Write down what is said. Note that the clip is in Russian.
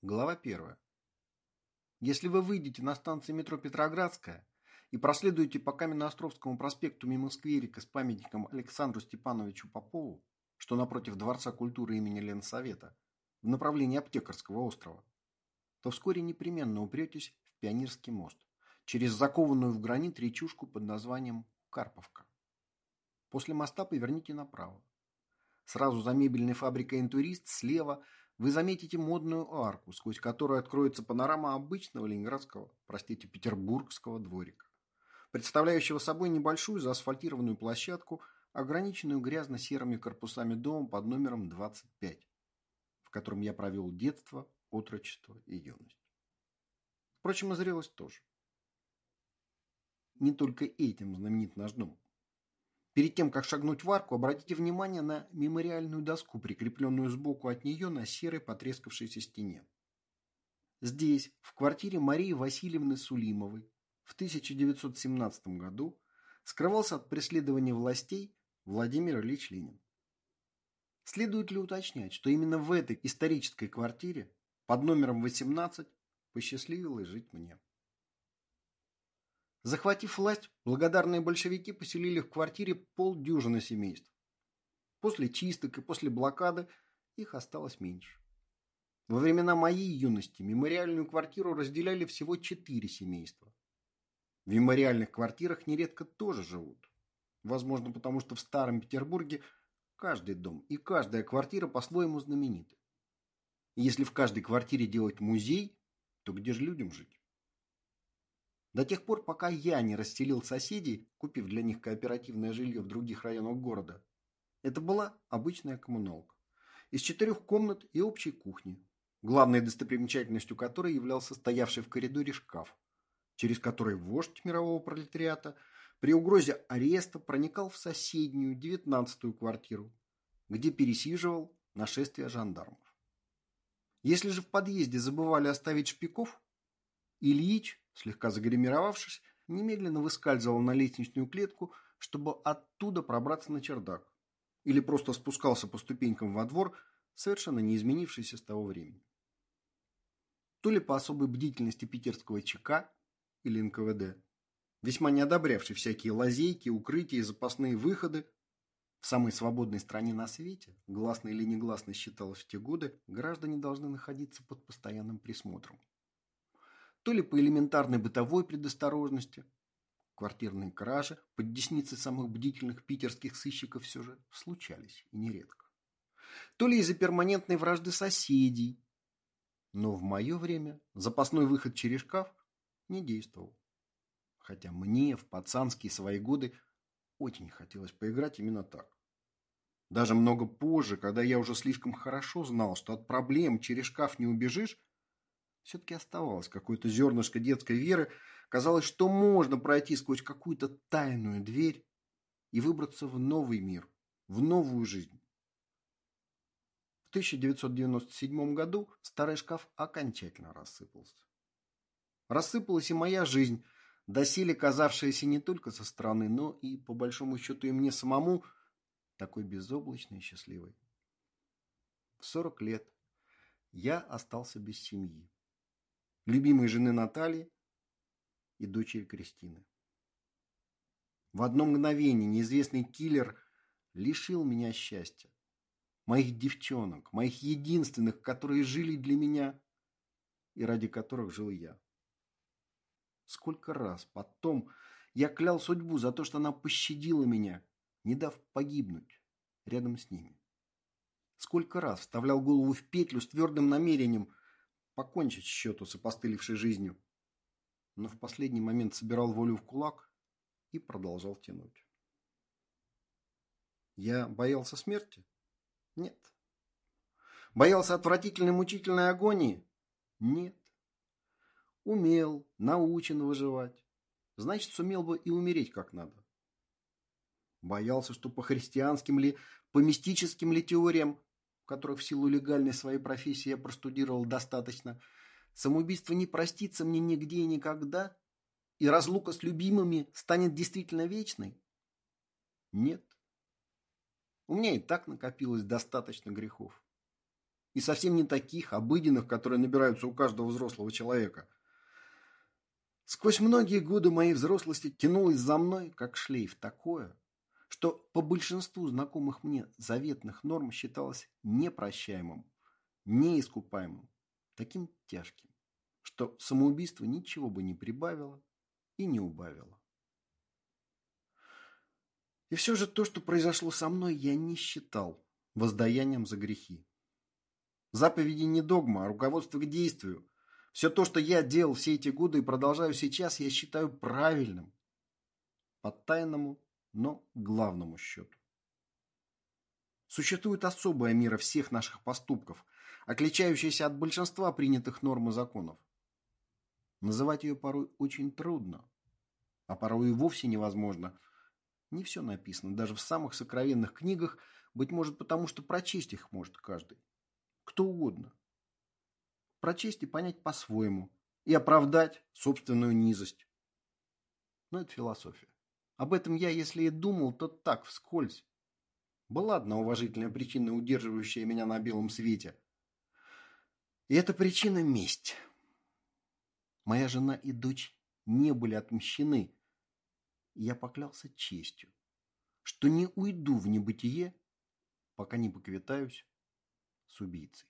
Глава первая. Если вы выйдете на станции метро Петроградская и проследуете по Каменноостровскому проспекту мимо скверика с памятником Александру Степановичу Попову, что напротив Дворца культуры имени Ленсовета, в направлении Аптекарского острова, то вскоре непременно упретесь в Пионерский мост через закованную в гранит речушку под названием Карповка. После моста поверните направо. Сразу за мебельной фабрикой «Интурист» слева – вы заметите модную арку, сквозь которую откроется панорама обычного ленинградского, простите, петербургского дворика, представляющего собой небольшую заасфальтированную площадку, ограниченную грязно-серыми корпусами дома под номером 25, в котором я провел детство, отрочество и юность. Впрочем, и зрелость тоже. Не только этим знаменит наш дом. Перед тем, как шагнуть в арку, обратите внимание на мемориальную доску, прикрепленную сбоку от нее на серой потрескавшейся стене. Здесь, в квартире Марии Васильевны Сулимовой, в 1917 году скрывался от преследования властей Владимир Ильич Ленин. Следует ли уточнять, что именно в этой исторической квартире под номером 18 посчастливилось жить мне? Захватив власть, благодарные большевики поселили в квартире полдюжины семейств. После чисток и после блокады их осталось меньше. Во времена моей юности мемориальную квартиру разделяли всего четыре семейства. В мемориальных квартирах нередко тоже живут. Возможно, потому что в Старом Петербурге каждый дом и каждая квартира по-своему знамениты. Если в каждой квартире делать музей, то где же людям жить? До тех пор, пока я не расселил соседей, купив для них кооперативное жилье в других районах города. Это была обычная коммуналка. Из четырех комнат и общей кухни, главной достопримечательностью которой являлся стоявший в коридоре шкаф, через который вождь мирового пролетариата при угрозе ареста проникал в соседнюю, девятнадцатую квартиру, где пересиживал нашествие жандармов. Если же в подъезде забывали оставить шпиков, Ильич слегка загримировавшись, немедленно выскальзывал на лестничную клетку, чтобы оттуда пробраться на чердак. Или просто спускался по ступенькам во двор, совершенно не изменившийся с того времени. То ли по особой бдительности питерского ЧК или НКВД, весьма не одобрявший всякие лазейки, укрытия и запасные выходы, в самой свободной стране на свете, гласно или негласно считалось в те годы, граждане должны находиться под постоянным присмотром то ли по элементарной бытовой предосторожности. Квартирные кражи под десницей самых бдительных питерских сыщиков все же случались и нередко. То ли из-за перманентной вражды соседей. Но в мое время запасной выход через шкаф не действовал. Хотя мне в пацанские свои годы очень хотелось поиграть именно так. Даже много позже, когда я уже слишком хорошо знал, что от проблем через шкаф не убежишь, все-таки оставалось какое-то зернышко детской веры. Казалось, что можно пройти сквозь какую-то тайную дверь и выбраться в новый мир, в новую жизнь. В 1997 году старый шкаф окончательно рассыпался. Рассыпалась и моя жизнь, доселе казавшаяся не только со стороны, но и, по большому счету, и мне самому такой безоблачной и счастливой. В 40 лет я остался без семьи любимой жены Натальи и дочери Кристины. В одно мгновение неизвестный киллер лишил меня счастья. Моих девчонок, моих единственных, которые жили для меня и ради которых жил я. Сколько раз потом я клял судьбу за то, что она пощадила меня, не дав погибнуть рядом с ними. Сколько раз вставлял голову в петлю с твердым намерением покончить счету с опостылевшей жизнью. Но в последний момент собирал волю в кулак и продолжал тянуть. Я боялся смерти? Нет. Боялся отвратительной мучительной агонии? Нет. Умел, научен выживать. Значит, сумел бы и умереть как надо. Боялся, что по христианским ли, по мистическим ли теориям которых в силу легальной своей профессии я простудировал достаточно, самоубийство не простится мне нигде и никогда, и разлука с любимыми станет действительно вечной? Нет. У меня и так накопилось достаточно грехов. И совсем не таких, обыденных, которые набираются у каждого взрослого человека. Сквозь многие годы моей взрослости тянулось за мной, как шлейф, такое, что по большинству знакомых мне заветных норм считалось непрощаемым, неискупаемым, таким тяжким, что самоубийство ничего бы не прибавило и не убавило. И все же то, что произошло со мной, я не считал воздаянием за грехи. Заповеди не догма, а руководство к действию. Все то, что я делал все эти годы и продолжаю сейчас, я считаю правильным. По тайному, но главному счету. Существует особая мера всех наших поступков, отличающаяся от большинства принятых норм и законов. Называть ее порой очень трудно, а порой и вовсе невозможно – не все написано, даже в самых сокровенных книгах, быть может потому, что прочесть их может каждый. Кто угодно. Прочесть и понять по-своему. И оправдать собственную низость. Но это философия. Об этом я, если и думал, то так, вскользь. Была одна уважительная причина, удерживающая меня на белом свете. И эта причина – месть. Моя жена и дочь не были отмщены – я поклялся честью, что не уйду в небытие, пока не поквитаюсь с убийцей.